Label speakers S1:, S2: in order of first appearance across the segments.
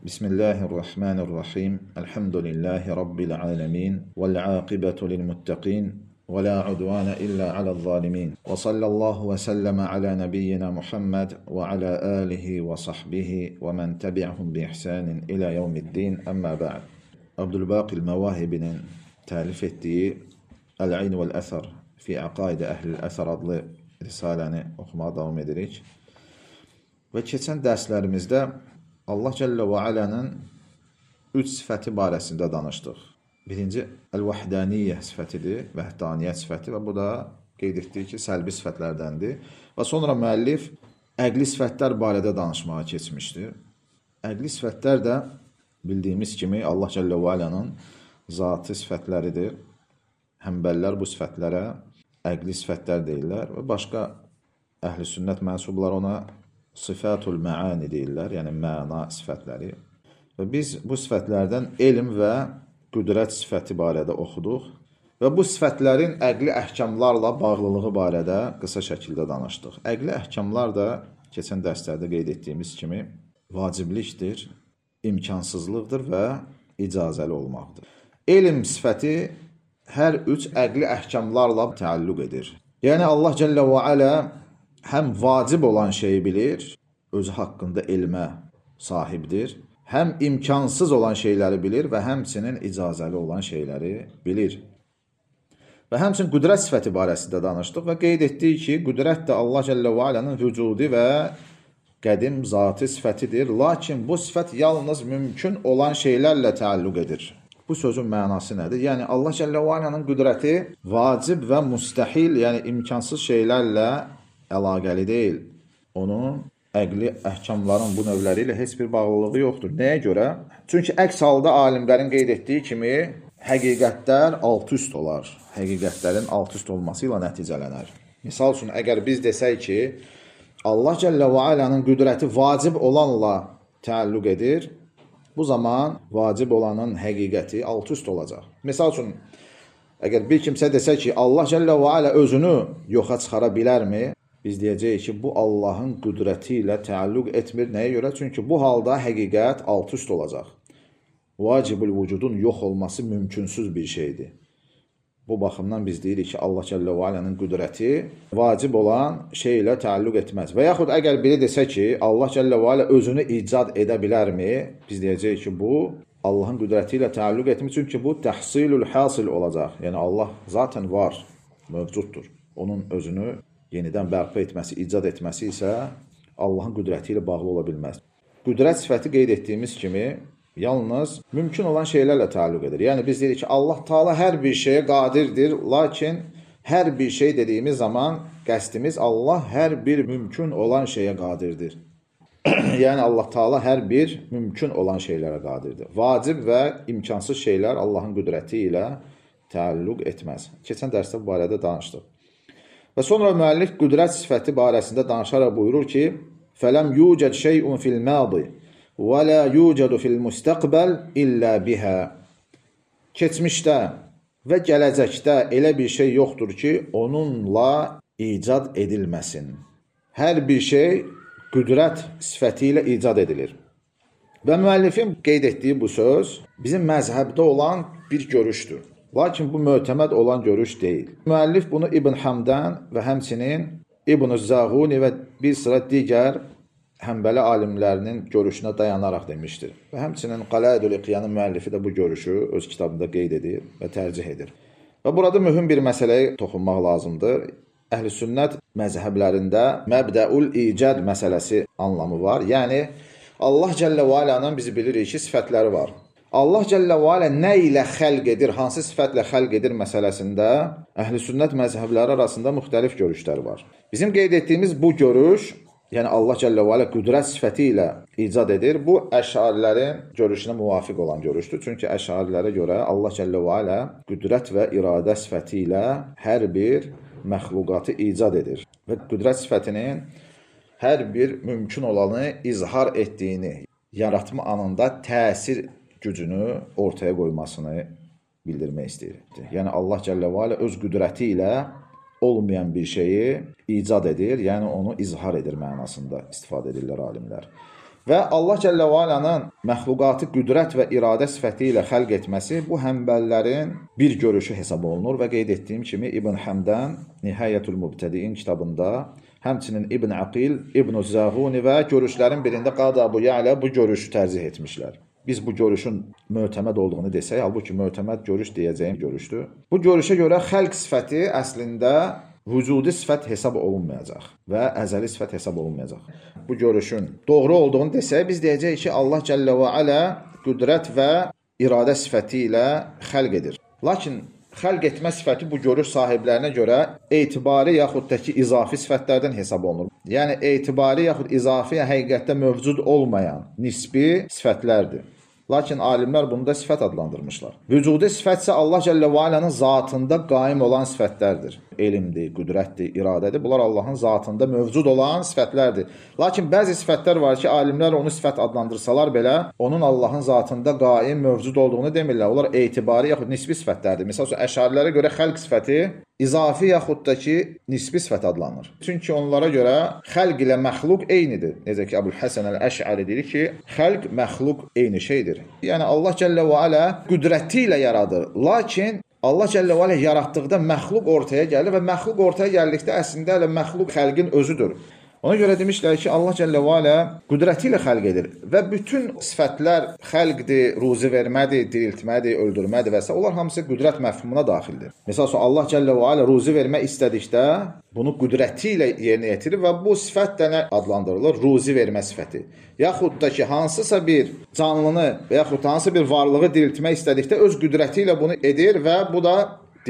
S1: بسم الله الرحمن الرحيم الحمد لله رب العالمين والعاقبة للمتقين ولا عدوان إلا على الظالمين وصلى الله وسلم على نبينا محمد وعلى آله وصحبه ومن تبعهم بإحسان إلى يوم الدين أما بعد عبد الباقي المواهب'nin təlif etdiyi Əl-İn vəl-Əsər fi Əqaid Əhlil-Əsər adlı risaləni oxumağa davam edirik. Və keçən dərslərimizdə Allah Cəllə və Alənin üç sifəti barəsində danışdıq. Birinci Əl-Vəhdaniyyə sifətidir, vəhdaniyyət sifəti və bu da qeyd etdik ki, səlbi sifətlərdəndir. Və sonra müəllif əqli sifətlər barədə danışmağa keçmişdir. Əqli sifətlər də bildiyimiz kimi Allah Cəllə və Alənin zatı sifətləridir. Həmbəllər bu sifətlərə əqli sifətlər deyirlər və başqa əhl-i sünnət mənsublar ona sifatul məani deyirlər, yəni məna sifətləri. Və biz bu sifətlərdən elm və qüdrət sifəti barədə oxuduq və bu sifətlərin əqli əhkamlarla bağlılığı barədə qısa şəkildə danışdıq. Əqli əhkamlar da keçən dərslərdə qeyd etdiyimiz kimi vaciblikdir, imkansızlıqdır və icazəli olmaqdır. Elm sifəti hər üç əqli əhkamlarla təalluq edir. Yəni Allah Cəllə və Alə həm vacib olan şeyi bilir, özü haqqında elmə sahibdir, həm imkansız olan şeyləri bilir və həmçinin icazəli olan şeyləri bilir. Və həmçinin qüdrət sifəti barəsində danışdıq və qeyd etdik ki, qüdrət də Allah Cəllə və Alənin vücudi və qədim zati sifətidir, lakin bu sifət yalnız mümkün olan şeylərlə təalluq edir. Bu sözün mənası nədir? Yəni Allah Cəllə və Alənin qüdrəti vacib və müstəhil, yəni imkansız şeylərlə əlaqəli deyil. Onun əqli əhkamların bu növləri ilə heç bir bağlılığı yoxdur. Nəyə görə? Çünki əks halda alimlərin qeyd etdiyi kimi həqiqətlər alt-üst olar. Həqiqətlərin alt-üst olması ilə nəticələnər. Misal üçün, əgər biz desək ki, Allah Cəllə və Alənin qüdrəti vacib olanla təalluq edir, bu zaman vacib olanın həqiqəti alt-üst olacaq. Misal üçün, əgər bir kimsə desə ki, Allah Cəllə və Alə özünü yoxa çıxara bilərmi? Biz deyəcəyik ki, bu Allahın qüdrəti ilə təalluq etmir. Nəyə görə? Çünki bu halda həqiqət alt-üst olacaq. Vacibül vücudun yox olması mümkünsüz bir şeydir. Bu baxımdan biz deyirik ki, Allah Cəllə və Alənin qüdrəti vacib olan şey ilə təalluq etməz. Və yaxud əgər biri desə ki, Allah Cəllə və Alə özünü icad edə bilərmi? Biz deyəcəyik ki, bu Allahın qüdrəti ilə təalluq etmir. Çünki bu təhsilül hasil olacaq. Yəni Allah zaten var, mövcuddur. Onun özünü yenidən bərpa etməsi, icad etməsi isə Allahın qüdrəti ilə bağlı ola bilməz. Qüdrət sifəti qeyd etdiyimiz kimi yalnız mümkün olan şeylərlə təalluq edir. Yəni biz deyirik ki, Allah Taala hər bir şeyə qadirdir, lakin hər bir şey dediyimiz zaman qəsdimiz Allah hər bir mümkün olan şeyə qadirdir. yəni Allah Taala hər bir mümkün olan şeylərə qadirdir. Vacib və imkansız şeylər Allahın qüdrəti ilə təalluq etməz. Keçən dərsdə bu barədə danışdıq. Və sonra müəllif qüdrət sifəti barəsində danışaraq buyurur ki, "Fələm yucad şey'un fil madi və la yucadu fil mustaqbal illə biha." Keçmişdə və gələcəkdə elə bir şey yoxdur ki, onunla icad edilməsin. Hər bir şey qüdrət sifəti ilə icad edilir. Və müəllifin qeyd etdiyi bu söz bizim məzhəbdə olan bir görüşdür. Lakin bu mötəməd olan görüş deyil. Müəllif bunu İbn Hamdan və həmçinin İbn Zağuni və bir sıra digər Həmbəli alimlərinin görüşünə dayanaraq demişdir. Və həmçinin Qaladül İqyanın müəllifi də bu görüşü öz kitabında qeyd edir və tərcih edir. Və burada mühüm bir məsələyə toxunmaq lazımdır. Əhl-i sünnət məzhəblərində məbdəul icad məsələsi anlamı var. Yəni Allah Cəllə və Alanın bizi bilirik ki, sifətləri var. Allah Cəllə və Alə nə ilə xəlq edir, hansı sifətlə xəlq edir məsələsində əhl-i sünnət məzhəbləri arasında müxtəlif görüşlər var. Bizim qeyd etdiyimiz bu görüş yəni Allah Cəllə və Alə qüdrət sifəti ilə icad edir. Bu əşarilərin görüşünə müvafiq olan görüşdür. Çünki əşarilərə görə Allah Cəllə və Alə qüdrət və iradə sifəti ilə hər bir məxluqatı icad edir. Və qüdrət sifətinin hər bir mümkün olanı izhar etdiyini, yaratma anında təsir gücünü ortaya qoymasını bildirmək istəyir. Yəni Allah Cəllə və Alə öz qüdrəti ilə olmayan bir şeyi icad edir, yəni onu izhar edir mənasında istifadə edirlər alimlər. Və Allah Cəllə və Alanın məxluqatı qüdrət və iradə sifəti ilə xəlq etməsi bu həmbəllərin bir görüşü hesab olunur və qeyd etdiyim kimi İbn Həmdən Nihayətul Mubtədiin kitabında, həmçinin İbn Aqil, İbn Zəğuni və görüşlərin birində Qada Abu Ya'la bu görüşü tərcih etmişlər. Biz bu görüşün mötəməd olduğunu desək, halbuki mötəməd görüş deyəcəyim görüşdür. Bu görüşə görə xəlq sifəti əslində vücudi sifət hesab olunmayacaq və əzəli sifət hesab olunmayacaq. Bu görüşün doğru olduğunu desək, biz deyəcəyik ki, Allah Cəllə və Alə qüdrət və iradə sifəti ilə xəlq edir. Lakin xəlq etmə sifəti bu görüş sahiblərinə görə etibari yaxud da ki, izafi sifətlərdən hesab olunur. Yəni etibari yaxud izafi həqiqətdə mövcud olmayan nisbi sifətlərdir. Lakin alimlər bunu da sifət adlandırmışlar. Vücudi sifət isə Allah Cəllə və Alanın zatında qaim olan sifətlərdir. Elmdir, qüdrətdir, iradədir. Bunlar Allahın zatında mövcud olan sifətlərdir. Lakin bəzi sifətlər var ki, alimlər onu sifət adlandırsalar belə, onun Allahın zatında qaim, mövcud olduğunu demirlər. Onlar etibari yaxud nisbi sifətlərdir. Məsələn, əşarilərə görə xəlq sifəti izafi yaxud da ki, nisbi sifət adlanır. Çünki onlara görə xəlq ilə məxluq eynidir. Necə ki, Əbul Həsən əl-Əş'ari deyir ki, xəlq, məxluq eyni şeydir. Yəni Allah Cəllə və Alə qüdrəti ilə yaradır. Lakin Allah Cəllə və Alə yaratdıqda məxluq ortaya gəlir və məxluq ortaya gəldikdə əslində elə məxluq xəlqin özüdür. Ona görə demişlər ki, Allah Cəllə və Alə qüdrəti ilə xəlq edir və bütün sifətlər xəlqdir, ruzi vermədir, diriltmədir, öldürmədir və s. onlar hamısı qüdrət məfhumuna daxildir. Məsəl üçün Allah Cəllə və Alə ruzi vermək istədikdə bunu qüdrəti ilə yerinə yetirir və bu sifət də nə adlandırılır? Ruzi vermə sifəti. Yaxud da ki, hansısa bir canlını və yaxud hansı bir varlığı diriltmək istədikdə öz qüdrəti ilə bunu edir və bu da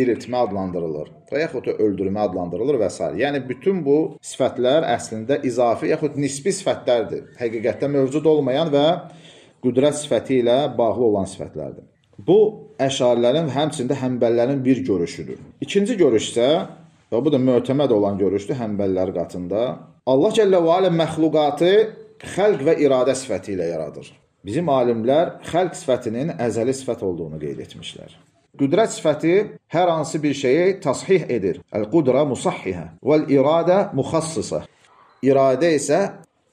S1: diriltmə adlandırılır və yaxud da öldürmə adlandırılır və s. Yəni bütün bu sifətlər əslində izafi yaxud nisbi sifətlərdir. Həqiqətdə mövcud olmayan və qüdrət sifəti ilə bağlı olan sifətlərdir. Bu əşarilərin həmçində həmbəllərin bir görüşüdür. İkinci görüş isə və bu da mötəməd olan görüşdür həmbəllər qatında. Allah Cəllə və Alə məxluqatı xəlq və iradə sifəti ilə yaradır. Bizim alimlər xəlq sifətinin əzəli sifət olduğunu qeyd etmişlər. Qüdrət sifəti hər hansı bir şeyi təshih edir. Əl-qudra musahhihə vəl-iradə muxassisa. İradə isə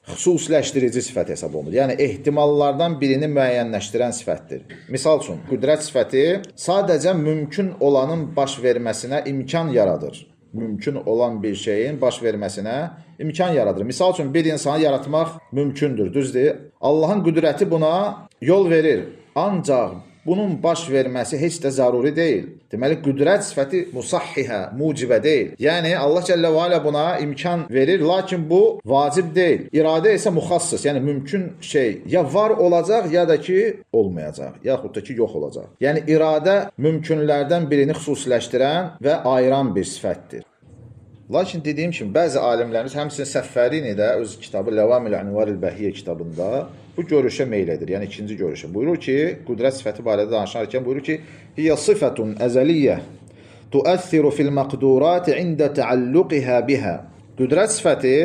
S1: xüsusiləşdirici sifət hesab olunur. Yəni ehtimallardan birini müəyyənləşdirən sifətdir. Misal üçün, qüdrət sifəti sadəcə mümkün olanın baş verməsinə imkan yaradır. Mümkün olan bir şeyin baş verməsinə imkan yaradır. Misal üçün, bir insanı yaratmaq mümkündür, düzdür? Allahın qüdrəti buna yol verir. Ancaq bunun baş verməsi heç də zəruri deyil. Deməli, qüdrət sifəti musahhihə, mucibə deyil. Yəni, Allah Cəllə və Alə buna imkan verir, lakin bu vacib deyil. İradə isə müxassıs, yəni mümkün şey ya var olacaq, ya da ki, olmayacaq, yaxud da ki, yox olacaq. Yəni, iradə mümkünlərdən birini xüsusiləşdirən və ayıran bir sifətdir. Lakin dediyim kimi bəzi alimlərimiz həmçinin Səffərini də öz kitabı Ləvamil Anvaril Bəhiyyə kitabında bu görüşə meyl edir. Yəni ikinci görüşə. Buyurur ki, qüdrət sifəti barədə danışarkən buyurur ki, "Hiya sifatun əzəliyyə tuəssiru fil maqdurat ində təalluqha biha." Qüdrət sifəti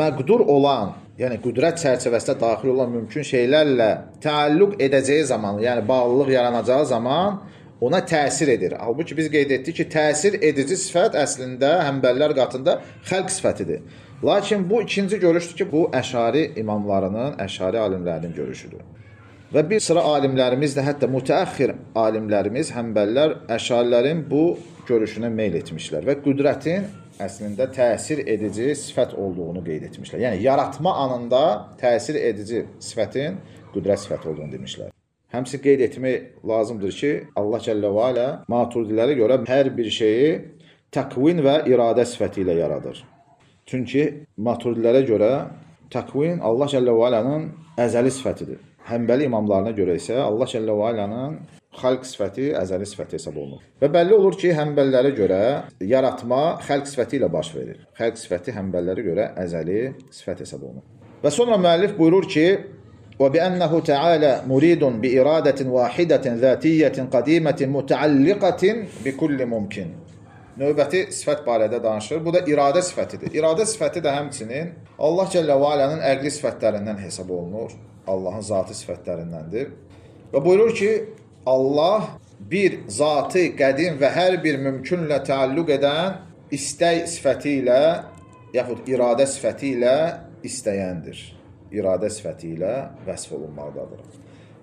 S1: məqdur olan, yəni qüdrət çərçivəsində daxil olan mümkün şeylərlə təalluq edəcəyi zaman, yəni bağlılıq yaranacağı zaman ona təsir edir. Halbuki biz qeyd etdik ki, təsir edici sifət əslində həmbəllər qatında xəlq sifətidir. Lakin bu ikinci görüşdür ki, bu əşari imamlarının, əşari alimlərinin görüşüdür. Və bir sıra alimlərimiz də, hətta mütəəxir alimlərimiz, həmbəllər, əşarilərin bu görüşünə meyl etmişlər və qüdrətin əslində təsir edici sifət olduğunu qeyd etmişlər. Yəni yaratma anında təsir edici sifətin qüdrət sifəti olduğunu demişlər. Həmçinin qeyd etmək lazımdır ki, Allah Cəllə və Alə maturidilərə görə hər bir şeyi təkvin və iradə sifəti ilə yaradır. Çünki maturidilərə görə təkvin Allah Cəllə və Alənin əzəli sifətidir. Həmbəli imamlarına görə isə Allah Cəllə və Alənin xalq sifəti əzəli sifəti hesab olunur. Və bəlli olur ki, həmbəlilərə görə yaratma xalq sifəti ilə baş verir. Xalq sifəti həmbəlilərə görə əzəli sifət hesab olunur. Və sonra müəllif buyurur ki, وبأنه تعالى مريد بإرادة واحدة ذاتية قديمة متعلقة بكل ممكن. Növbəti sifət barədə danışır. Bu da iradə sifətidir. İradə sifəti də həmçinin Allah Cəllə və Alənin əqli sifətlərindən hesab olunur. Allahın zatı sifətlərindəndir. Və buyurur ki, Allah bir zatı qədim və hər bir mümkünlə təalluq edən istək sifəti ilə yaxud iradə sifəti ilə istəyəndir. iradə sifəti ilə vəsf olunmaqdadır.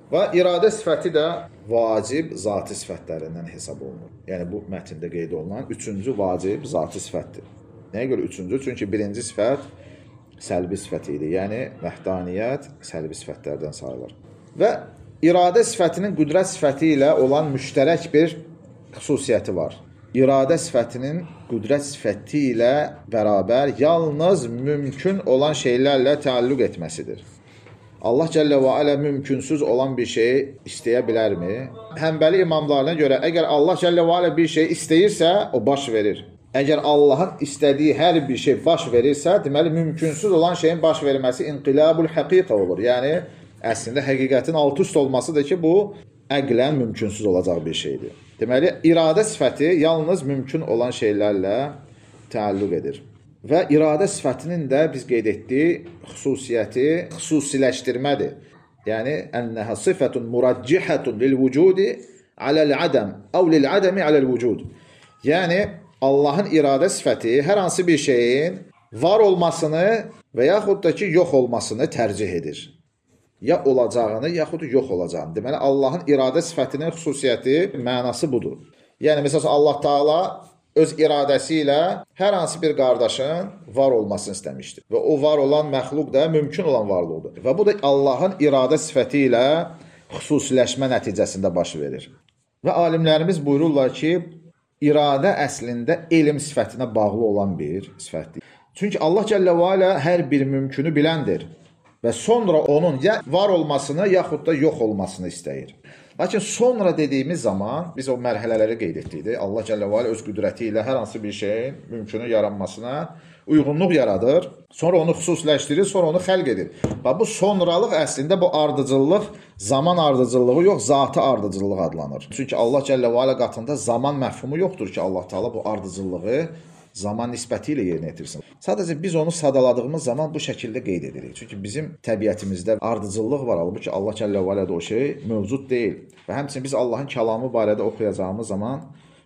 S1: Və iradə sifəti də vacib zati sifətlərindən hesab olunur. Yəni bu mətndə qeyd olunan üçüncü vacib zati sifətdir. Nəyə görə üçüncü? Çünki birinci sifət səlbi sifət idi. Yəni vəhdaniyyət səlbi sifətlərdən sayılır. Və iradə sifətinin qüdrət sifəti ilə olan müştərək bir xüsusiyyəti var. İradə sifətinin qüdrət sifəti ilə bərabər yalnız mümkün olan şeylərlə təalluq etməsidir. Allah Cəllə və Alə mümkünsüz olan bir şeyi istəyə bilərmi? Həmbəli imamlarına görə əgər Allah Cəllə və Alə bir şey istəyirsə, o baş verir. Əgər Allahın istədiyi hər bir şey baş verirsə, deməli mümkünsüz olan şeyin baş verməsi inqilabul həqiqə olur. Yəni əslində həqiqətin alt üst olmasıdır ki, bu əqlən mümkünsüz olacaq bir şeydir. Deməli, iradə sifəti yalnız mümkün olan şeylərlə təalluq edir. Və iradə sifətinin də biz qeyd etdik, xüsusiyyəti xüsusiləşdirmədir. Yəni ennəhə sifətun muraccihatun lil vücudi aləl adam əv lil adami aləl vücud. Yəni Allahın iradə sifəti hər hansı bir şeyin var olmasını və yaxud da ki, yox olmasını tərcih edir. Ya olacağını, yaxud yox olacağını. Deməli Allahın iradə sifətinin xüsusiyyəti, mənası budur. Yəni məsələn Allah Taala öz iradəsi ilə hər hansı bir qardaşın var olmasını istəmişdir. Və o var olan məxluq da mümkün olan varlıqdır. Və bu da Allahın iradə sifəti ilə xüsusiləşmə nəticəsində baş verir. Və alimlərimiz buyururlar ki, iradə əslində elm sifətinə bağlı olan bir sifətdir. Çünki Allah Cəllə və Alə hər bir mümkünü biləndir və sonra onun ya var olmasını, yaxud da yox olmasını istəyir. Lakin sonra dediyimiz zaman biz o mərhələləri qeyd etdik. Allah Cəllə və Alə öz qüdrəti ilə hər hansı bir şeyin mümkünü yaranmasına uyğunluq yaradır. Sonra onu xüsusiləşdirir, sonra onu xəlq edir. Və bu sonralıq əslində bu ardıcıllıq zaman ardıcıllığı yox, zati ardıcıllıq adlanır. Çünki Allah Cəllə və Alə qatında zaman məfhumu yoxdur ki, Allah Taala bu ardıcıllığı zaman nisbəti ilə yerinə yetirsin. Sadəcə biz onu sadaladığımız zaman bu şəkildə qeyd edirik. Çünki bizim təbiətimizdə ardıcıllıq var, halbuki Allah Cəllə və Alədə o şey mövcud deyil. Və həmçinin biz Allahın kəlamı barədə oxuyacağımız zaman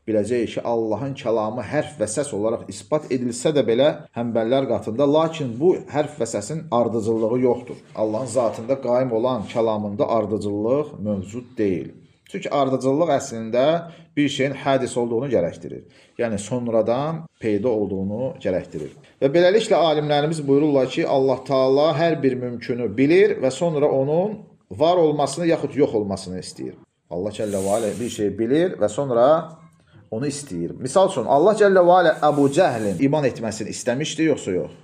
S1: biləcəyik ki, Allahın kəlamı hərf və səs olaraq isbat edilsə də belə həmbəllər qatında, lakin bu hərf və səsin ardıcıllığı yoxdur. Allahın zatında qaim olan kəlamında ardıcıllıq mövcud deyil. Çünki ardıcıllıq əslində bir şeyin hədis olduğunu gərəkdirir. Yəni sonradan peyda olduğunu gərəkdirir. Və beləliklə alimlərimiz buyururlar ki, Allah Taala hər bir mümkünü bilir və sonra onun var olmasını yaxud yox olmasını istəyir. Allah Cəllə və Alə bir şey bilir və sonra onu istəyir. Misal üçün Allah Cəllə və Alə Əbu Cəhlin iman etməsini istəmişdi yoxsa yox?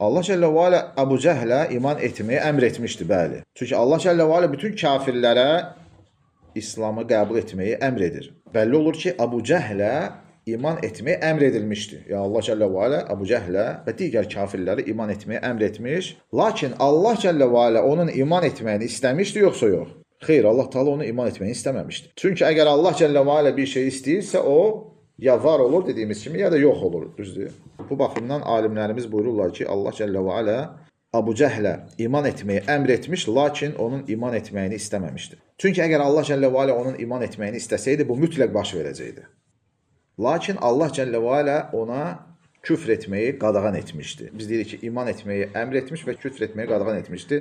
S1: Allah Cəllə və Alə Əbu Cəhlə iman etməyi əmr etmişdi, bəli. Çünki Allah Cəllə və Alə bütün kafirlərə İslamı qəbul etməyi əmr edir. Bəlli olur ki, Abu Cəhlə iman etməyə əmr edilmişdi. Ya Allah Cəllə və Alə Abu Cəhlə və digər kafirləri iman etməyə əmr etmiş. Lakin Allah Cəllə və Alə onun iman etməyini istəmişdi yoxsa yox? Xeyr, Allah Taala onu iman etməyini istəməmişdi. Çünki əgər Allah Cəllə və Alə bir şey istəyirsə, o ya var olur dediyimiz kimi, ya da yox olur, düzdür? Bu baxımdan alimlərimiz buyururlar ki, Allah Cəllə və Alə Abu Cəhlə iman etməyi əmr etmiş, lakin onun iman etməyini istəməmişdi. Çünki əgər Allah Cəllə və Alə onun iman etməyini istəsəydi, bu mütləq baş verəcəkdi. Lakin Allah Cəllə və Alə ona küfr etməyi qadağan etmişdi. Biz deyirik ki, iman etməyi əmr etmiş və küfr etməyi qadağan etmişdi.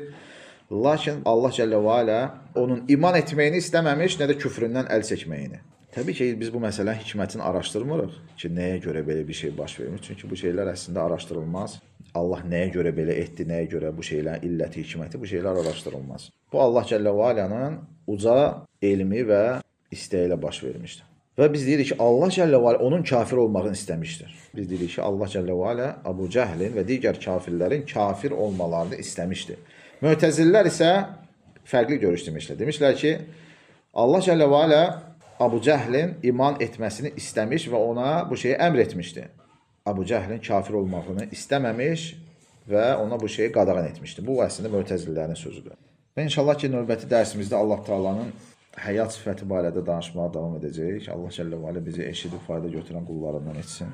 S1: Lakin Allah Cəllə və Alə onun iman etməyini istəməmiş, nə də küfründən əl çəkməyini. Təbii ki, biz bu məsələnin hikmətini araşdırmırıq ki, nəyə görə belə bir şey baş vermiş. Çünki bu şeylər əslində araşdırılmaz. Allah nəyə görə belə etdi, nəyə görə bu şeylərin illəti, hikməti, bu şeylər araşdırılmaz. Bu Allah Cəllə və Alənin uca elmi və istəyi ilə baş vermişdir. Və biz deyirik ki, Allah Cəllə və Alə onun kafir olmağını istəmişdir. Biz deyirik ki, Allah Cəllə və Alə Əbu Cəhlin və digər kafirlərin kafir olmalarını istəmişdir. Mötəzillər isə fərqli görüş demişlər. Demişlər ki, Allah Cəllə və Alə Abu Cəhlin iman etməsini istəmiş və ona bu şeyi əmr etmişdi. Abu Cəhlin kafir olmağını istəməmiş və ona bu şeyi qadağan etmişdi. Bu əslində mötəzillərin sözüdür. Və inşallah ki, növbəti dərsimizdə Allah Taala'nın həyat sifəti barədə danışmağa davam edəcəyik. Allah Cəllə və Alə bizi eşidib fayda götürən qullarından etsin.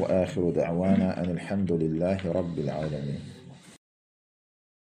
S1: Və axiru dəvana enilhamdülillahi rabbil alamin.